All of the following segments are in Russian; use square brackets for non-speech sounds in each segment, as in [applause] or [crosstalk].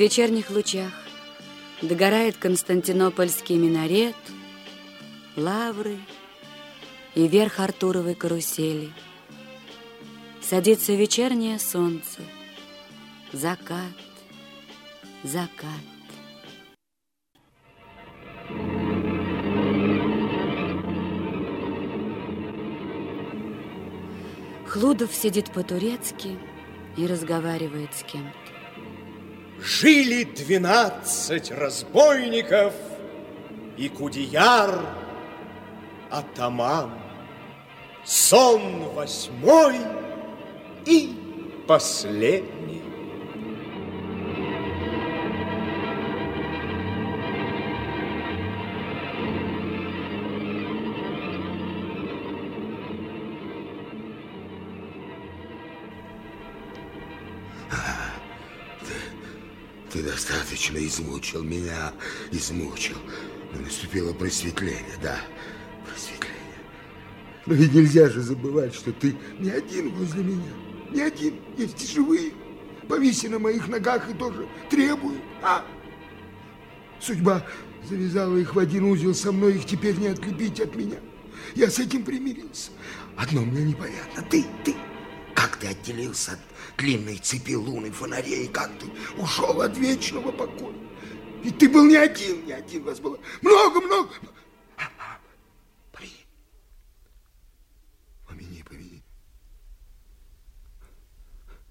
вечерних лучах догорает Константинопольский минарет, лавры и верх Артуровой карусели. Садится вечернее солнце, закат, закат. Хлудов сидит по-турецки и разговаривает с кем-то. Жили двенадцать разбойников и Кудияр атаман. Сон восьмой и последний. Достаточно измучил меня, измучил. Но наступило просветление, да, просветление. Но ведь нельзя же забывать, что ты не один возле меня. Не один, есть и живые. Повиси на моих ногах и тоже требуют, а? Судьба завязала их в один узел со мной, их теперь не отлепить от меня. Я с этим примирился. Одно мне непонятно. Ты, ты, как ты отделился от длинной цепи луны фонарей, как ты ушел от вечного покоя. Ведь ты был не один, не один, вас было много-много. Помяни. Помяни, помяни.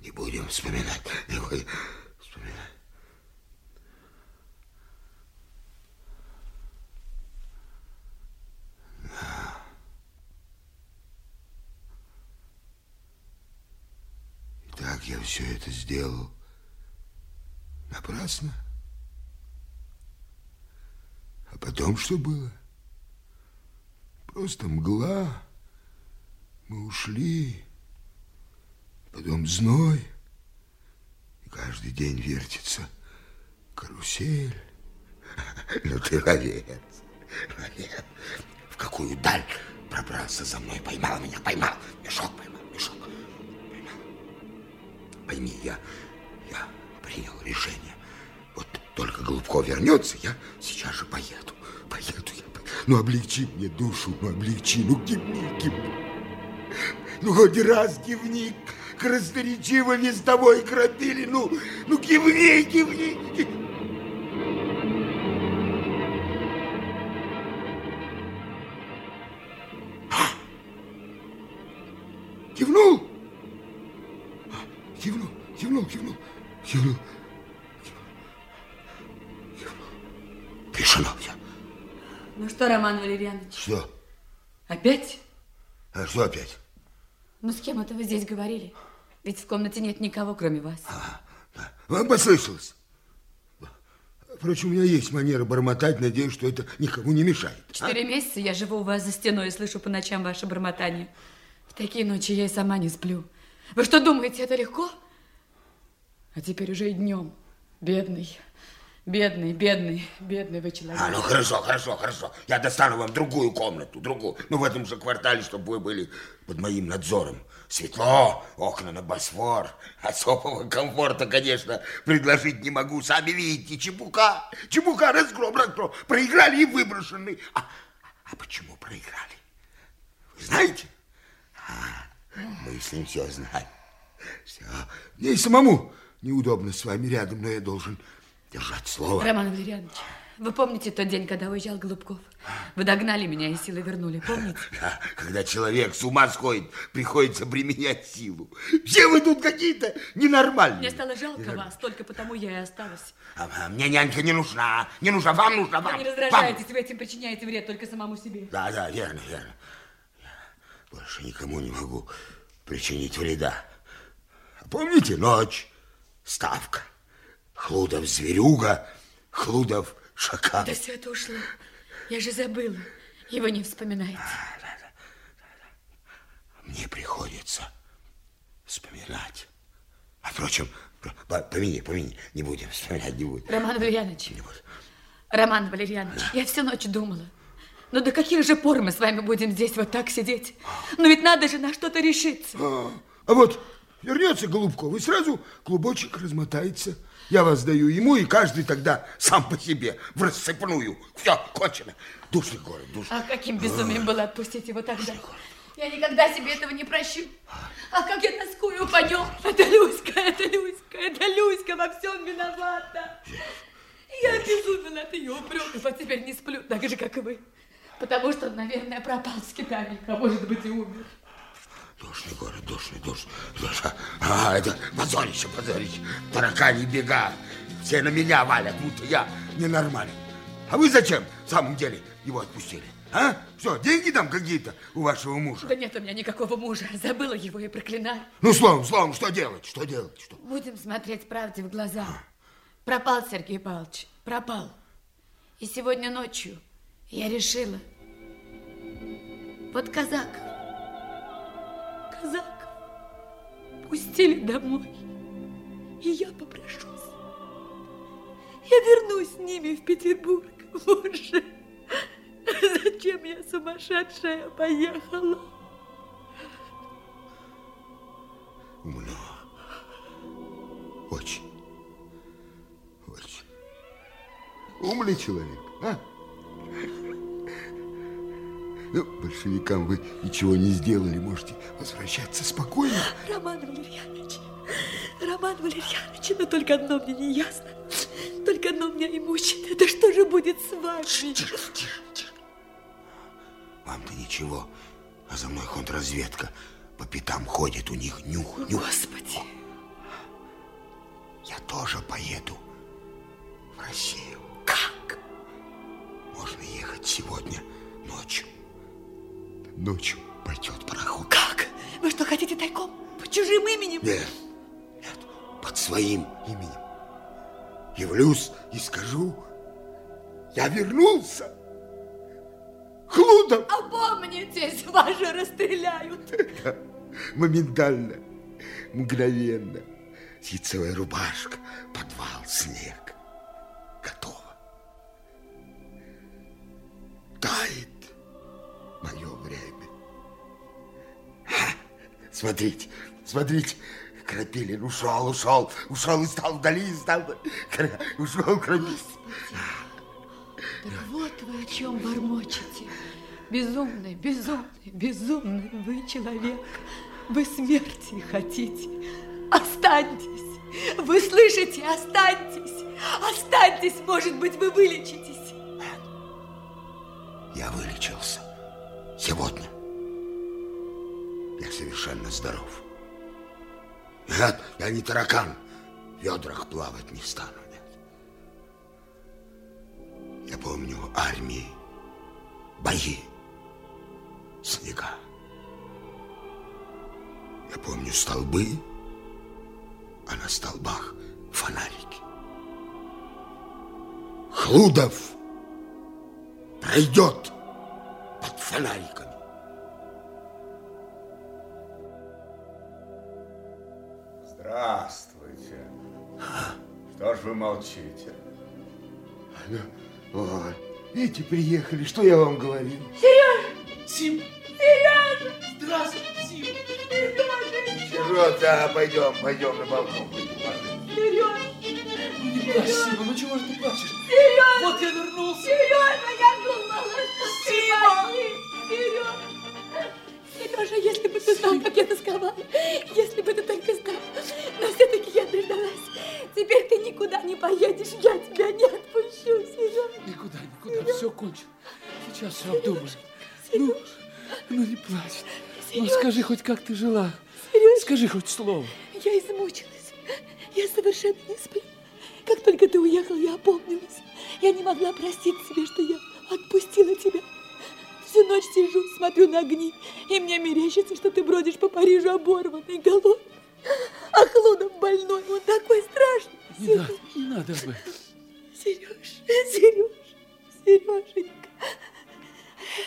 Не будем вспоминать. Итак, я все это сделал напрасно. А потом что было? Просто мгла. Мы ушли. Потом зной. И каждый день вертится карусель. [laughs] Ну ты ловец. В какую даль пробрался за мной. Поймал меня, поймал, мешок. Поймал. Пойми, я, я принял решение. Вот только Голубков вернется, я сейчас же поеду. Поеду я. Ну, облегчи мне душу, ну, облегчи, ну, кивни, кивни. Ну, хоть раз кивни, красноречиво вестовой крапили, ну, ну, кивни, кивни, кивни. Кивнул, кивнул, кивнул. Тишина вся. Ну что, Роман Валерьянович, Что? опять? А что опять? Ну с кем это вы здесь говорили? Ведь в комнате нет никого, кроме вас. Вам послышалось? Впрочем, у меня есть манера бормотать, надеюсь, что это никому не мешает. Четыре месяца я живу у вас за стеной и слышу по ночам ваше бормотание. В такие ночи я и сама не сплю. Вы что думаете, это легко? А теперь уже и днем. Бедный, бедный, бедный, бедный вы человек. А, ну хорошо, хорошо, хорошо. Я достану вам другую комнату, другую. Ну, в этом же квартале, чтобы вы были под моим надзором. Светло, окна на Босфор. Особого комфорта, конечно, предложить не могу. Сами видите, чепука, чепука, разгром, разгром. Проиграли и выброшены. А, а почему проиграли? Вы знаете? А, мы с ним все знаем. Все. Мне и самому неудобно с вами рядом, но я должен держать слово. Роман Валерьянович, вы помните тот день, когда уезжал Голубков? Вы догнали меня и силой вернули, помните? Да, когда человек с ума сходит, приходится применять силу. Все вы тут какие-то ненормальные. Мне стало жалко вас, только потому я и осталась. А, а мне нянька не нужна. Не нужна, вам нужна, вам. Вы не раздражаетесь, вы этим причиняете вред только самому себе. Да, да, верно, верно. Я больше никому не могу причинить вреда. Помните ночь, ставка, Хлудов зверюга, Хлудов шакал. Да все это ушло. Я же забыла. Его не вспоминаете. Мне приходится вспоминать. А впрочем, по- помяни, помяни, не будем вспоминать, не будем. Роман Валерьянович, Не будем. Роман Валерьянович, я всю ночь думала. Ну до каких же пор мы с вами будем здесь вот так сидеть? Ну ведь надо же на что-то решиться. А, а вот вернется Голубков, и сразу клубочек размотается. Я вас даю ему, и каждый тогда сам по себе, в рассыпную. Все, кончено. Душный город, душный. А каким безумием было отпустить его тогда? Я никогда себе этого не прощу. А как я тоскую по нем. Это Люська, это Люська, это Люська во всем виновата. Я обезумела от ее упреков, а теперь не сплю, так же, как и вы. Потому что он, наверное, пропал с китами, а может быть и умер. Душный город, душный, душный. душный. А, это позорище, позорище. Таракани бега. Все на меня валят, будто я ненормален. А вы зачем, в самом деле, его отпустили? А? Что, деньги там какие-то у вашего мужа? Да нет у меня никакого мужа. Забыла его и проклинаю. Ну, словом, словом, что делать? Что делать? Что? Будем смотреть правде в глаза. Пропал Сергей Павлович, пропал. И сегодня ночью я решила. Вот казак, казак пустили домой. И я попрошусь. Я вернусь с ними в Петербург. Боже, зачем я сумасшедшая поехала? Умно. Очень. Очень. Умный человек, а? Ну, большевикам вы ничего не сделали, можете возвращаться спокойно. Роман Валерьянович, Роман Валерьянович, но только одно мне не ясно. Только одно меня и мучит. Это что же будет с вами? Тише, тише, тише. Вам-то ничего, а за мной контрразведка по пятам ходит, у них нюх, нюх. Господи. Я тоже поеду в Россию. Как? Можно ехать сегодня ночью. Ночью пойдет пароход. Как? Вы что, хотите тайком? Под чужим именем? Нет, нет, под своим именем. Явлюсь и скажу, я вернулся. Хлудом. Опомнитесь, вас же расстреляют. [laughs] Моментально, мгновенно. Ситцевая рубашка, подвал, снег. Готово. Смотрите, смотрите. Крапилин ушел, ушел, ушел и стал вдали, и стал... Ушел Крапилин. Так вот вы о чем бормочете. Безумный, безумный, безумный вы человек. Вы смерти хотите. Останьтесь. Вы слышите? Останьтесь. Останьтесь, может быть, вы вылечитесь. Я вылечился. Сегодня. Я совершенно здоров. Нет, я не таракан. В ведрах плавать не стану. Нет. Я помню армии, бои, снега. Я помню столбы, а на столбах фонарики. Хлудов пройдет под фонариками. Здравствуйте. Что ж вы молчите? Ну, ой, видите, приехали, что я вам говорил? Сим! Сережа! Здравствуй, Сим! Чего, да, пойдем, пойдем на балкон. Сережа, Ну не плачь, Сима, ну чего же ты плачешь? Сережа, Вот я вернулся! Сережа, я думала, что ты Сима! погиб. Сережа, Сережа, если бы ты знал, как я тосковала, если бы ты поедешь, я тебя не отпущу, Сережа. Никуда, никуда, все кончено. Сейчас все обдумаем. Ну, ну не плачь. Ну скажи хоть, как ты жила. Скажи хоть слово. Я измучилась. Я совершенно не сплю. Как только ты уехал, я опомнилась. Я не могла простить себе, что я отпустила тебя. Всю ночь сижу, смотрю на огни, и мне мерещится, что ты бродишь по Парижу оборванный, голодный. А Хлудов больной, он такой страшный. Не надо, не надо об этом. Сереж, Сереж, Сереженька,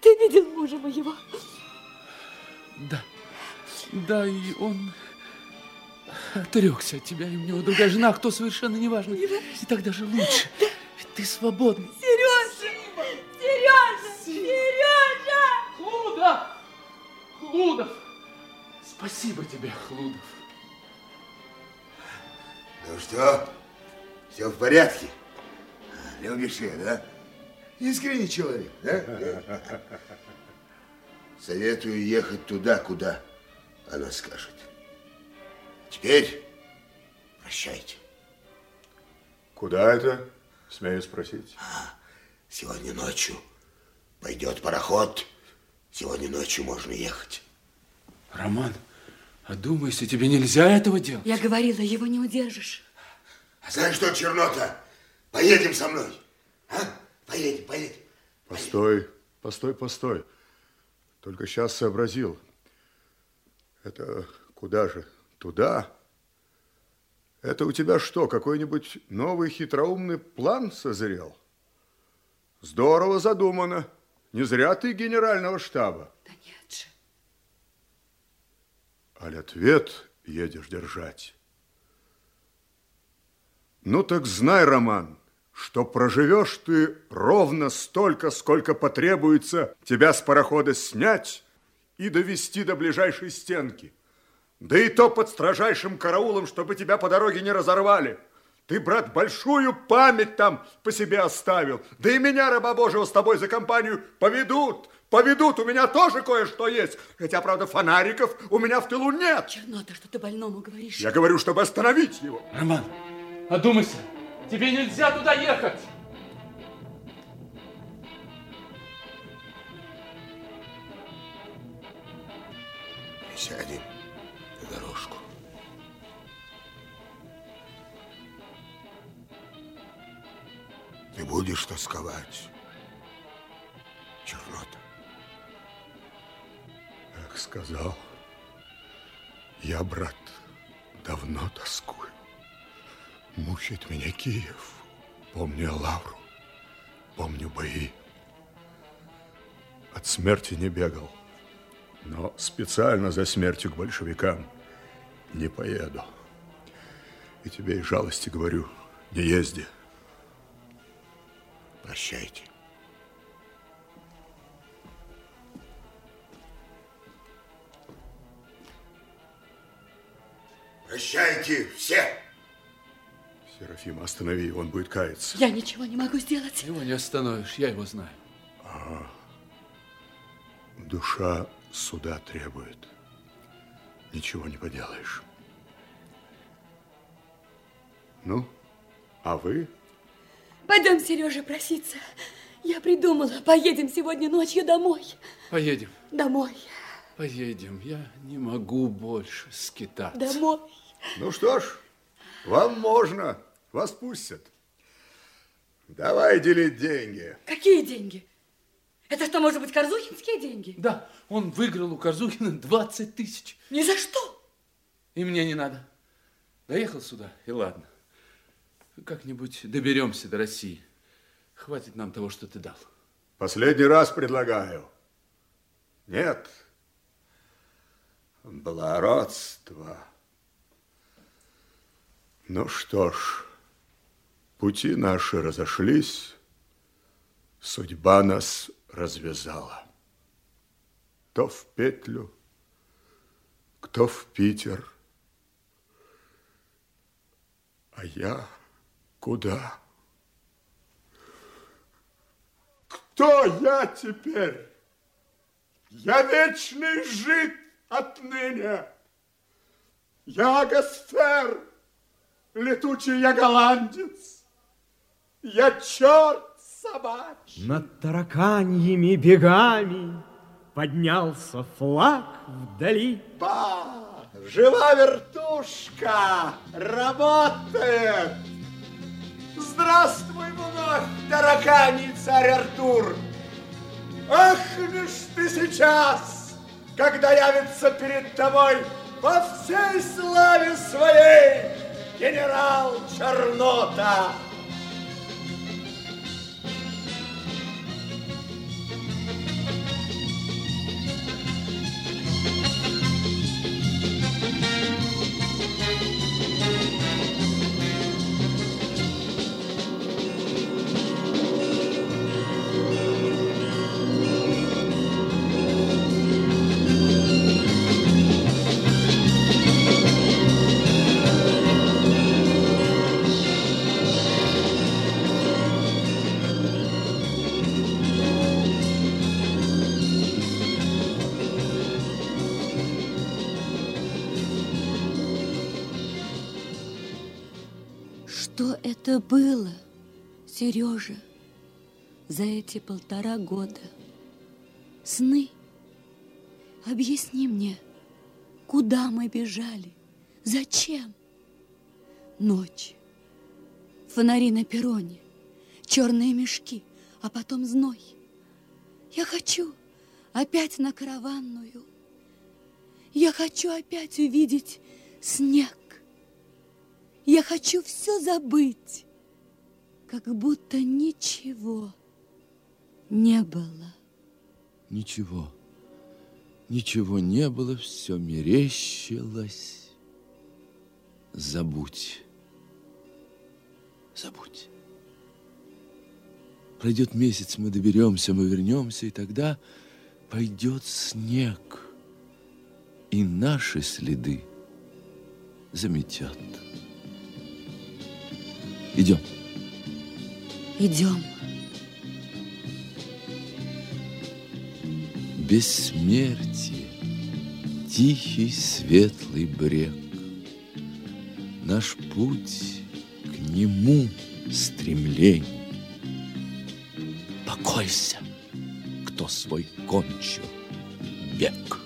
ты видел мужа моего? Да, да, и он отрекся от тебя, и у него другая жена, кто совершенно неважно. И так даже лучше. Ведь ты свободный. Сережа, Сережа, Сережа! Хлудов! Хлудов! Спасибо тебе, Хлудов. Ну что, Все в порядке? Любишь ее, да? Искренний человек, да? Советую ехать туда, куда она скажет. Теперь прощайте. Куда это, смею спросить? Сегодня ночью пойдет пароход. Сегодня ночью можно ехать. Роман, одумайся, тебе нельзя этого делать. Я говорила, его не удержишь. А знаешь что, Чернота, поедем со мной. А? Поедем, поедем. Постой, постой, постой. Только сейчас сообразил. Это куда же? Туда? Это у тебя что, какой-нибудь новый хитроумный план созрел? Здорово задумано. Не зря ты генерального штаба. Да нет же. Аль ответ едешь держать. Ну так знай, Роман, что проживешь ты ровно столько, сколько потребуется тебя с парохода снять и довести до ближайшей стенки. Да и то под строжайшим караулом, чтобы тебя по дороге не разорвали. Ты, брат, большую память там по себе оставил. Да и меня, раба Божьего, с тобой за компанию поведут. Поведут, у меня тоже кое-что есть. Хотя, правда, фонариков у меня в тылу нет. Чернота, что ты больному говоришь? Я говорю, чтобы остановить его. Роман, одумайся, тебе нельзя туда ехать. Сядем на дорожку. Ты будешь тосковать, сказал, я, брат, давно тоскую. Мучает меня Киев. Помню Лавру, помню бои. От смерти не бегал, но специально за смертью к большевикам не поеду. И тебе из жалости говорю, не езди. Прощайте. Прощайте все! Серафима, останови, он будет каяться. Я ничего не могу сделать. Его не остановишь, я его знаю. Душа суда требует. Ничего не поделаешь. Ну, а вы? Пойдем, Сережа, проситься. Я придумала. Поедем сегодня ночью домой. Поедем, Домой. поедем. Я не могу больше скитаться. Домой. Ну что ж, вам можно, вас пустят. Давай делить деньги. Какие деньги? Это что, может быть, корзухинские деньги? Да, он выиграл у Корзухина 20 тысяч. Ни за что. И мне не надо. Доехал сюда, и ладно. Как-нибудь доберемся до России. Хватит нам того, что ты дал. Последний раз предлагаю. Нет. Благородство. Ну что ж, пути наши разошлись, судьба нас развязала. То в петлю, кто в Питер, а я куда? Кто я теперь? Я вечный жид отныне. Я Гасфер, летучий я голландец. Я черт собачий. Над тараканьими бегами поднялся флаг вдали. Ба, жива вертушка, работает. Здравствуй вновь, тараканий царь Артур. Ах, лишь ты сейчас, когда явится перед тобой во всей славе своей генерал Чернота. Это было, Сережа, за эти полтора года? Сны? Объясни мне, куда мы бежали? Зачем? Ночь, фонари на перроне, черные мешки, а потом зной. Я хочу опять на караванную. Я хочу опять увидеть снег. Я хочу все забыть, как будто ничего не было. Ничего, ничего не было, все мерещилось. Забудь, забудь. Пройдет месяц, мы доберемся, мы вернемся, и тогда пойдет снег, и наши следы заметет. Идем. Идем. Бессмертие, тихий светлый брег, Наш путь к нему стремление. Покойся, кто свой кончил век.